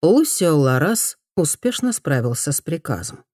Лусио Ларас успешно справился с приказом.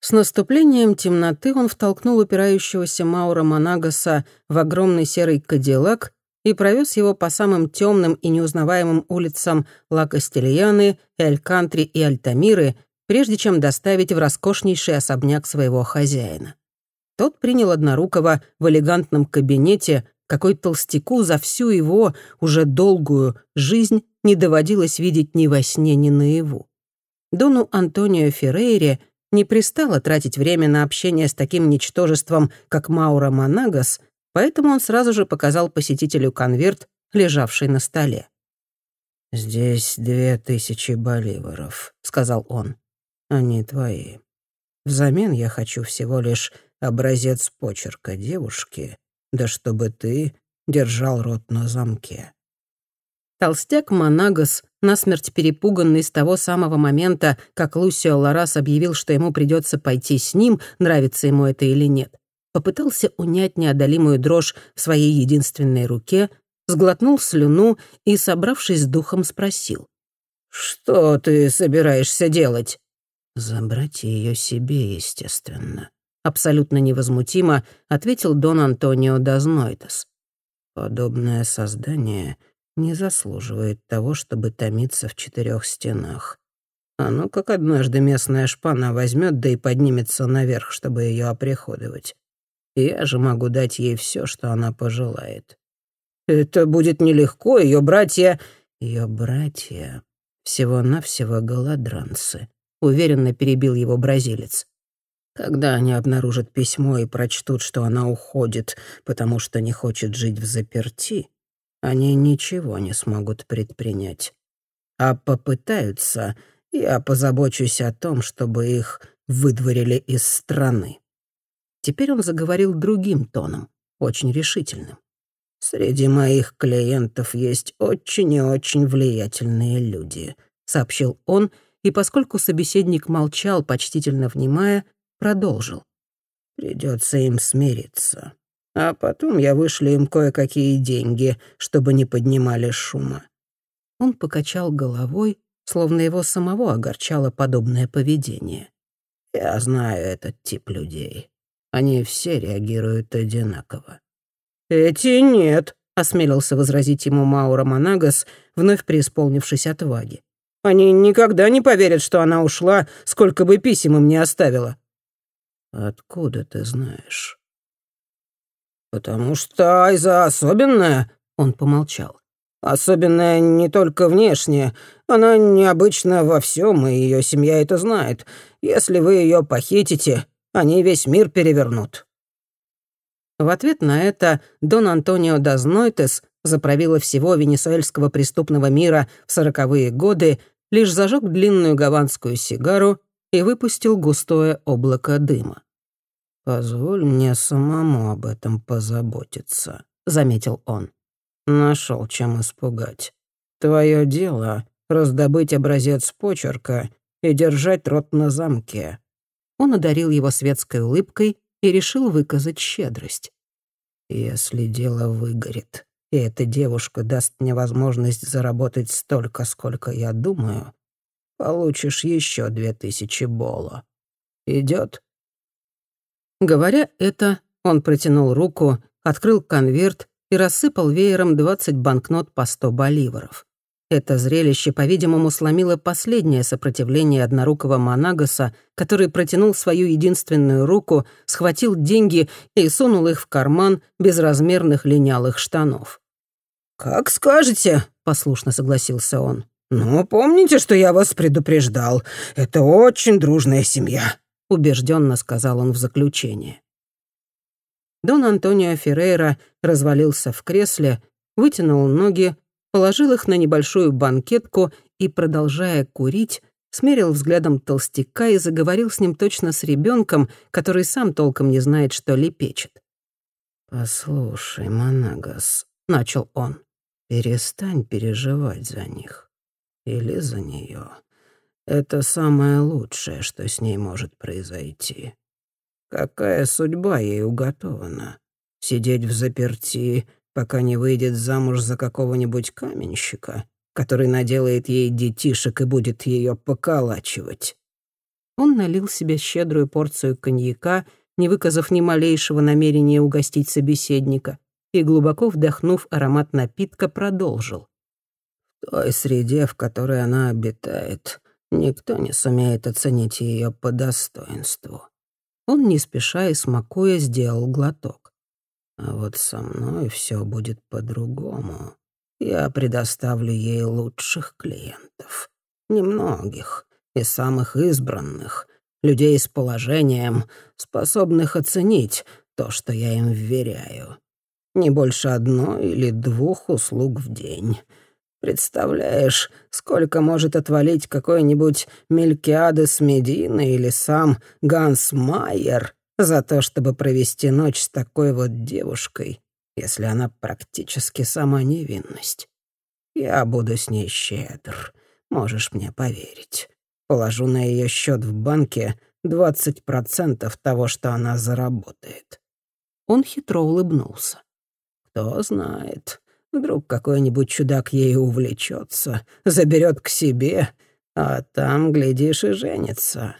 С наступлением темноты он втолкнул упирающегося Маура Монагаса в огромный серый кадиллак и провез его по самым темным и неузнаваемым улицам Ла Кастильяны, Эль-Кантри и Альтамиры, прежде чем доставить в роскошнейший особняк своего хозяина. Тот принял однорукого в элегантном кабинете, какой толстяку за всю его уже долгую жизнь не доводилось видеть ни во сне, ни наяву. Дону Антонио Феррейре не пристало тратить время на общение с таким ничтожеством, как Маура Монагас, поэтому он сразу же показал посетителю конверт, лежавший на столе. «Здесь две тысячи боливаров», — сказал он. «Они твои. Взамен я хочу всего лишь образец почерка девушки, да чтобы ты держал рот на замке». Толстяк Монагас, насмерть перепуганный с того самого момента, как Лусио Ларас объявил, что ему придется пойти с ним, нравится ему это или нет, попытался унять неодолимую дрожь в своей единственной руке, сглотнул слюну и, собравшись с духом, спросил. «Что ты собираешься делать?» «Забрать ее себе, естественно», — абсолютно невозмутимо ответил Дон Антонио Дазнойтес. «Подобное создание не заслуживает того, чтобы томиться в четырех стенах. А ну, как однажды местная шпана возьмет, да и поднимется наверх, чтобы ее оприходовать. Я же могу дать ей все, что она пожелает. Это будет нелегко, ее братья... Ее братья всего-навсего голодранцы, уверенно перебил его бразилец. Когда они обнаружат письмо и прочтут, что она уходит, потому что не хочет жить в заперти, они ничего не смогут предпринять. А попытаются, я позабочусь о том, чтобы их выдворили из страны. Теперь он заговорил другим тоном, очень решительным. «Среди моих клиентов есть очень и очень влиятельные люди», — сообщил он, и поскольку собеседник молчал, почтительно внимая, продолжил. «Придется им смириться а потом я вышлю им кое-какие деньги, чтобы не поднимали шума». Он покачал головой, словно его самого огорчало подобное поведение. «Я знаю этот тип людей. Они все реагируют одинаково». «Эти нет», — осмелился возразить ему Маура Монагас, вновь преисполнившись отваги. «Они никогда не поверят, что она ушла, сколько бы писем им не оставила». «Откуда ты знаешь?» «Потому что Айза особенная», — он помолчал. «Особенная не только внешне. Она необычна во всем, и ее семья это знает. Если вы ее похитите, они весь мир перевернут». В ответ на это Дон Антонио Дазнойтес, заправила всего венесуэльского преступного мира в сороковые годы, лишь зажег длинную гаванскую сигару и выпустил густое облако дыма. «Позволь мне самому об этом позаботиться», — заметил он. Нашел, чем испугать. Твое дело — раздобыть образец почерка и держать рот на замке». Он одарил его светской улыбкой и решил выказать щедрость. «Если дело выгорит, и эта девушка даст мне возможность заработать столько, сколько я думаю, получишь еще две тысячи боло. Идет? Говоря это, он протянул руку, открыл конверт и рассыпал веером 20 банкнот по 100 боливаров. Это зрелище, по-видимому, сломило последнее сопротивление однорукого Монагаса, который протянул свою единственную руку, схватил деньги и сунул их в карман безразмерных линялых штанов. «Как скажете», — послушно согласился он. «Но помните, что я вас предупреждал. Это очень дружная семья. — убежденно сказал он в заключение. Дон Антонио Феррейра развалился в кресле, вытянул ноги, положил их на небольшую банкетку и, продолжая курить, смерил взглядом толстяка и заговорил с ним точно с ребенком, который сам толком не знает, что лепечет. «Послушай, Монагас», — начал он, — «перестань переживать за них. Или за нее. Это самое лучшее, что с ней может произойти. Какая судьба ей уготована? Сидеть в заперти, пока не выйдет замуж за какого-нибудь каменщика? который наделает ей детишек и будет ее поколачивать». Он налил себе щедрую порцию коньяка, не выказав ни малейшего намерения угостить собеседника, и, глубоко вдохнув аромат напитка, продолжил. «В той среде, в которой она обитает, никто не сумеет оценить ее по достоинству». Он не спеша и смакуя сделал глоток. «А вот со мной все будет по-другому. Я предоставлю ей лучших клиентов. Немногих, и самых избранных, людей с положением, способных оценить то, что я им вверяю. Не больше одной или двух услуг в день. Представляешь, сколько может отвалить какой-нибудь Мелькиадес Медина или сам Ганс Майер за то, чтобы провести ночь с такой вот девушкой, если она практически сама невинность. Я буду с ней щедр, можешь мне поверить. Положу на ее счет в банке 20% того, что она заработает». Он хитро улыбнулся. «Кто знает, вдруг какой-нибудь чудак ею увлечется, заберет к себе, а там, глядишь, и женится».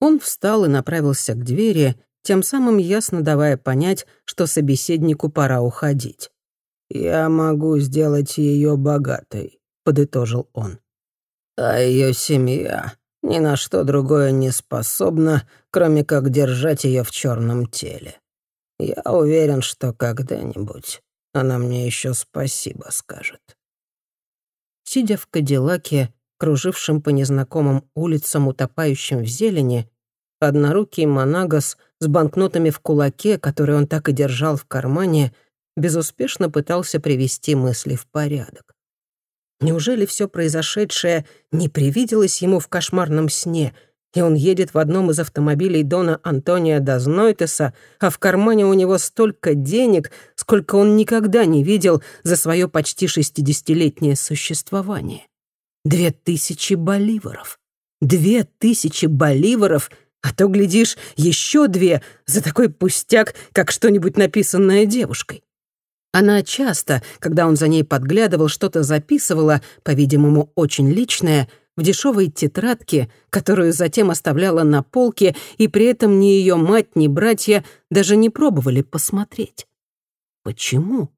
Он встал и направился к двери, тем самым ясно давая понять, что собеседнику пора уходить. «Я могу сделать ее богатой», — подытожил он а ее семья ни на что другое не способна, кроме как держать ее в черном теле. Я уверен, что когда-нибудь она мне еще спасибо скажет. Сидя в Кадиллаке, кружившем по незнакомым улицам, утопающим в зелени, однорукий Монагас с банкнотами в кулаке, которые он так и держал в кармане, безуспешно пытался привести мысли в порядок. Неужели все произошедшее не привиделось ему в кошмарном сне, и он едет в одном из автомобилей Дона Антония Дазнойтеса, а в кармане у него столько денег, сколько он никогда не видел за свое почти шестидесятилетнее существование? Две тысячи боливаров. Две тысячи боливаров, а то, глядишь, еще две за такой пустяк, как что-нибудь написанное девушкой. Она часто, когда он за ней подглядывал, что-то записывала, по-видимому, очень личное, в дешевой тетрадке, которую затем оставляла на полке, и при этом ни ее мать, ни братья даже не пробовали посмотреть. Почему?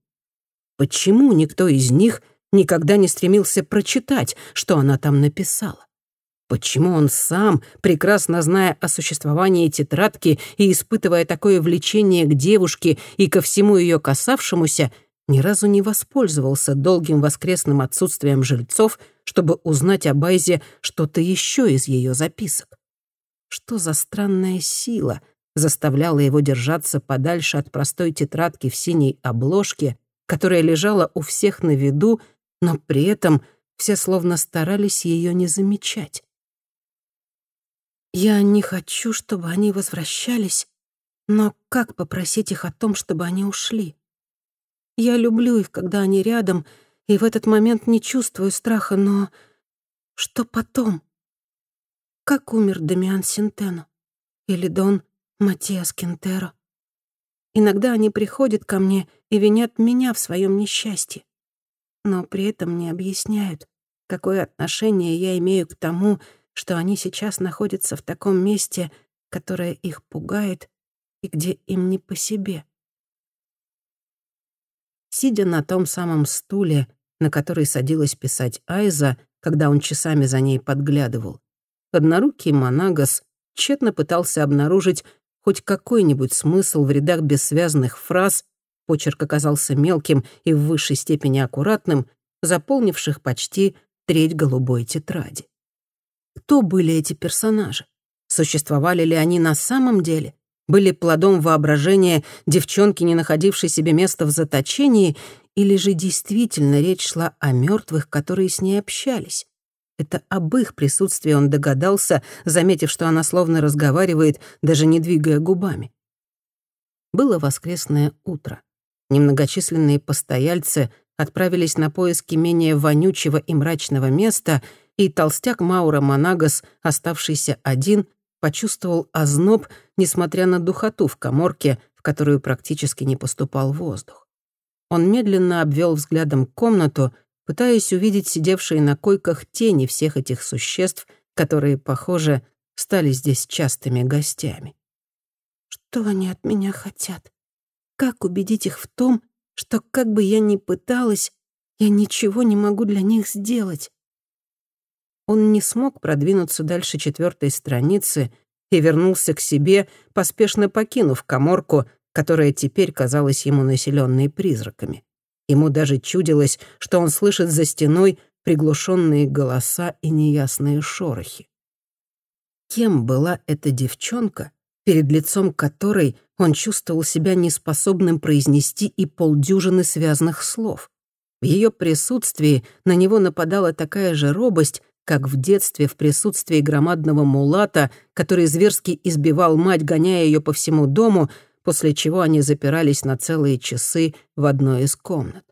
Почему никто из них никогда не стремился прочитать, что она там написала? Почему он сам, прекрасно зная о существовании тетрадки и испытывая такое влечение к девушке и ко всему ее касавшемуся, ни разу не воспользовался долгим воскресным отсутствием жильцов, чтобы узнать о Байзе что-то еще из ее записок? Что за странная сила заставляла его держаться подальше от простой тетрадки в синей обложке, которая лежала у всех на виду, но при этом все словно старались ее не замечать? Я не хочу, чтобы они возвращались, но как попросить их о том, чтобы они ушли? Я люблю их, когда они рядом, и в этот момент не чувствую страха, но что потом? Как умер Дамиан Синтено? Или Дон Матиас Кентеро? Иногда они приходят ко мне и винят меня в своем несчастье, но при этом не объясняют, какое отношение я имею к тому, что они сейчас находятся в таком месте, которое их пугает и где им не по себе. Сидя на том самом стуле, на который садилась писать Айза, когда он часами за ней подглядывал, однорукий Монагас тщетно пытался обнаружить хоть какой-нибудь смысл в рядах бессвязных фраз, почерк оказался мелким и в высшей степени аккуратным, заполнивших почти треть голубой тетради. Кто были эти персонажи? Существовали ли они на самом деле? Были плодом воображения девчонки, не находившей себе места в заточении, или же действительно речь шла о мертвых, которые с ней общались? Это об их присутствии он догадался, заметив, что она словно разговаривает, даже не двигая губами. Было воскресное утро. Немногочисленные постояльцы отправились на поиски менее вонючего и мрачного места — и толстяк Маура Монагас, оставшийся один, почувствовал озноб, несмотря на духоту в коморке, в которую практически не поступал воздух. Он медленно обвел взглядом комнату, пытаясь увидеть сидевшие на койках тени всех этих существ, которые, похоже, стали здесь частыми гостями. Что они от меня хотят? Как убедить их в том, что как бы я ни пыталась, я ничего не могу для них сделать? Он не смог продвинуться дальше четвертой страницы и вернулся к себе, поспешно покинув коморку, которая теперь казалась ему населенной призраками. Ему даже чудилось, что он слышит за стеной приглушенные голоса и неясные шорохи. Кем была эта девчонка, перед лицом которой он чувствовал себя неспособным произнести и полдюжины связанных слов? В ее присутствии на него нападала такая же робость, как в детстве в присутствии громадного мулата, который зверски избивал мать, гоняя ее по всему дому, после чего они запирались на целые часы в одной из комнат.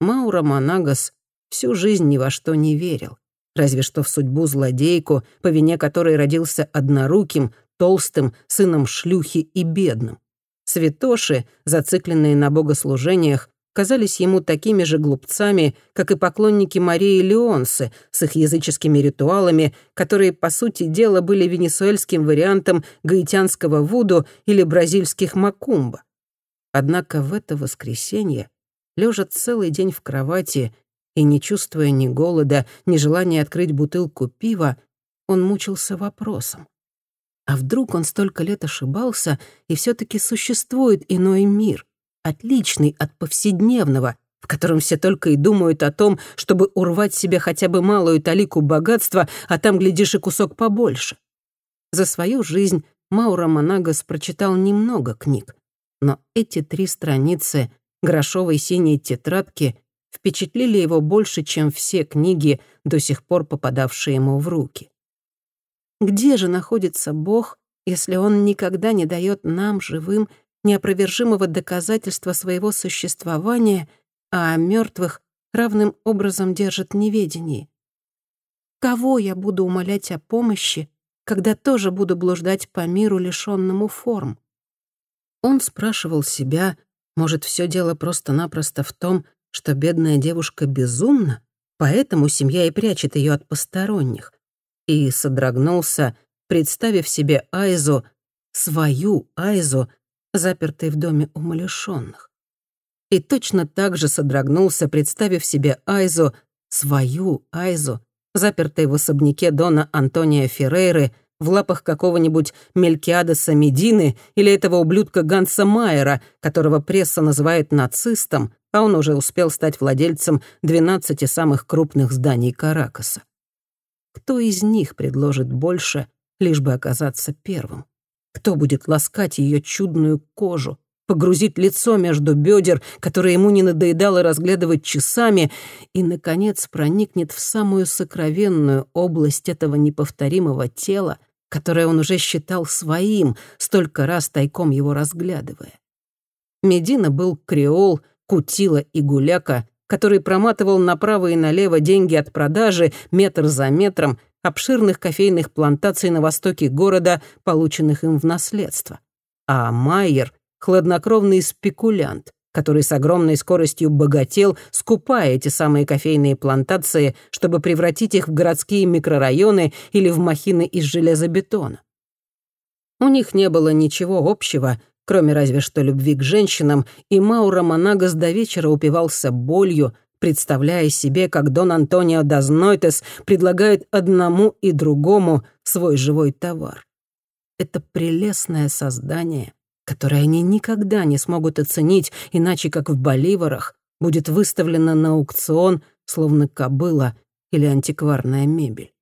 Маура Монагас всю жизнь ни во что не верил, разве что в судьбу злодейку, по вине которой родился одноруким, толстым, сыном шлюхи и бедным. Святоши, зацикленные на богослужениях, казались ему такими же глупцами, как и поклонники Марии Леонсы с их языческими ритуалами, которые, по сути дела, были венесуэльским вариантом гаитянского вуду или бразильских макумба. Однако в это воскресенье, лежа целый день в кровати и не чувствуя ни голода, ни желания открыть бутылку пива, он мучился вопросом. А вдруг он столько лет ошибался, и все таки существует иной мир — отличный от повседневного, в котором все только и думают о том, чтобы урвать себе хотя бы малую талику богатства, а там, глядишь, и кусок побольше. За свою жизнь Маура Монагас прочитал немного книг, но эти три страницы грошовой синей тетрадки впечатлили его больше, чем все книги, до сих пор попадавшие ему в руки. Где же находится Бог, если Он никогда не дает нам, живым, неопровержимого доказательства своего существования, а о мертвых равным образом держит неведение. Кого я буду умолять о помощи, когда тоже буду блуждать по миру, лишённому форм? Он спрашивал себя, может, все дело просто-напросто в том, что бедная девушка безумна, поэтому семья и прячет ее от посторонних, и содрогнулся, представив себе Айзу, свою Айзу, запертый в доме умалишённых. И точно так же содрогнулся, представив себе Айзу, свою Айзу, запертой в особняке Дона Антония Феррейры, в лапах какого-нибудь Мелькиадеса Медины или этого ублюдка Ганса Майера, которого пресса называет нацистом, а он уже успел стать владельцем 12 самых крупных зданий Каракаса. Кто из них предложит больше, лишь бы оказаться первым? Кто будет ласкать ее чудную кожу, погрузить лицо между бедер, которое ему не надоедало разглядывать часами, и, наконец, проникнет в самую сокровенную область этого неповторимого тела, которое он уже считал своим, столько раз тайком его разглядывая. Медина был креол, кутила и гуляка, который проматывал направо и налево деньги от продажи метр за метром, обширных кофейных плантаций на востоке города, полученных им в наследство. А Майер — хладнокровный спекулянт, который с огромной скоростью богател, скупая эти самые кофейные плантации, чтобы превратить их в городские микрорайоны или в махины из железобетона. У них не было ничего общего, кроме разве что любви к женщинам, и Маура Монагас до вечера упивался болью, представляя себе, как Дон Антонио Дазнойтес предлагает одному и другому свой живой товар. Это прелестное создание, которое они никогда не смогут оценить, иначе как в боливарах, будет выставлено на аукцион, словно кобыла или антикварная мебель.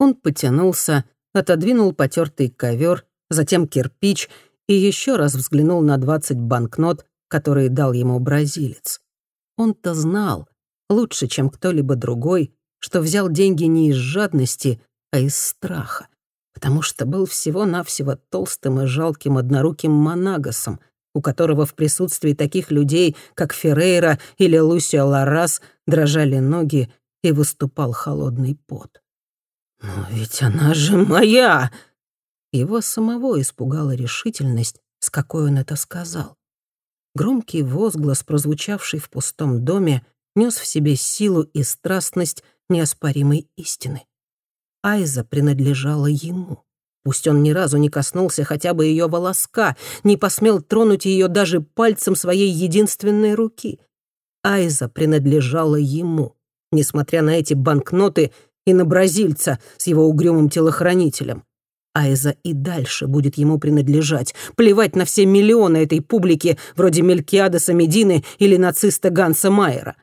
Он потянулся, отодвинул потертый ковер, затем кирпич и еще раз взглянул на двадцать банкнот, которые дал ему бразилец. Он-то знал, лучше, чем кто-либо другой, что взял деньги не из жадности, а из страха, потому что был всего-навсего толстым и жалким одноруким монагасом, у которого в присутствии таких людей, как Феррейра или Лусио Ларас, дрожали ноги и выступал холодный пот. «Но ведь она же моя!» Его самого испугала решительность, с какой он это сказал. Громкий возглас, прозвучавший в пустом доме, нес в себе силу и страстность неоспоримой истины. Айза принадлежала ему. Пусть он ни разу не коснулся хотя бы ее волоска, не посмел тронуть ее даже пальцем своей единственной руки. Айза принадлежала ему, несмотря на эти банкноты и на бразильца с его угрюмым телохранителем. Айза и дальше будет ему принадлежать. Плевать на все миллионы этой публики, вроде Мелькиадеса Медины или нациста Ганса Майера.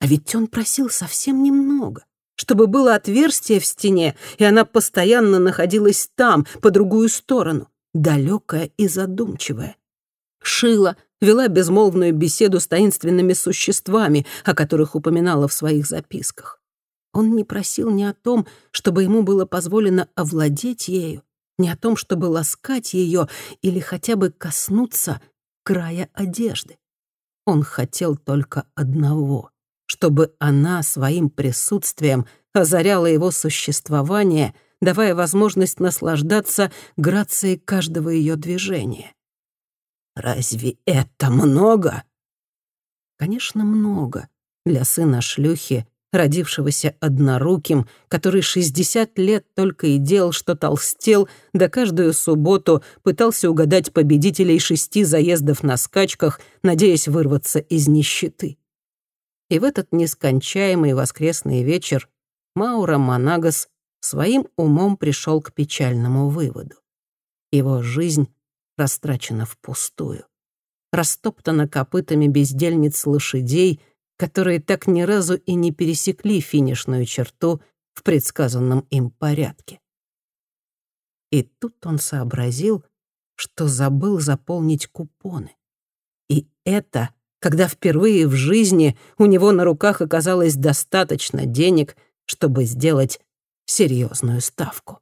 А ведь он просил совсем немного чтобы было отверстие в стене, и она постоянно находилась там, по другую сторону, далекая и задумчивая. Шила вела безмолвную беседу с таинственными существами, о которых упоминала в своих записках. Он не просил ни о том, чтобы ему было позволено овладеть ею, ни о том, чтобы ласкать ее или хотя бы коснуться края одежды. Он хотел только одного чтобы она своим присутствием озаряла его существование, давая возможность наслаждаться грацией каждого ее движения. «Разве это много?» Конечно, много для сына шлюхи, родившегося одноруким, который 60 лет только и делал, что толстел, да каждую субботу пытался угадать победителей шести заездов на скачках, надеясь вырваться из нищеты. И в этот нескончаемый воскресный вечер Маура Монагас своим умом пришел к печальному выводу. Его жизнь растрачена впустую. Растоптана копытами бездельниц лошадей, которые так ни разу и не пересекли финишную черту в предсказанном им порядке. И тут он сообразил, что забыл заполнить купоны. И это когда впервые в жизни у него на руках оказалось достаточно денег, чтобы сделать серьезную ставку.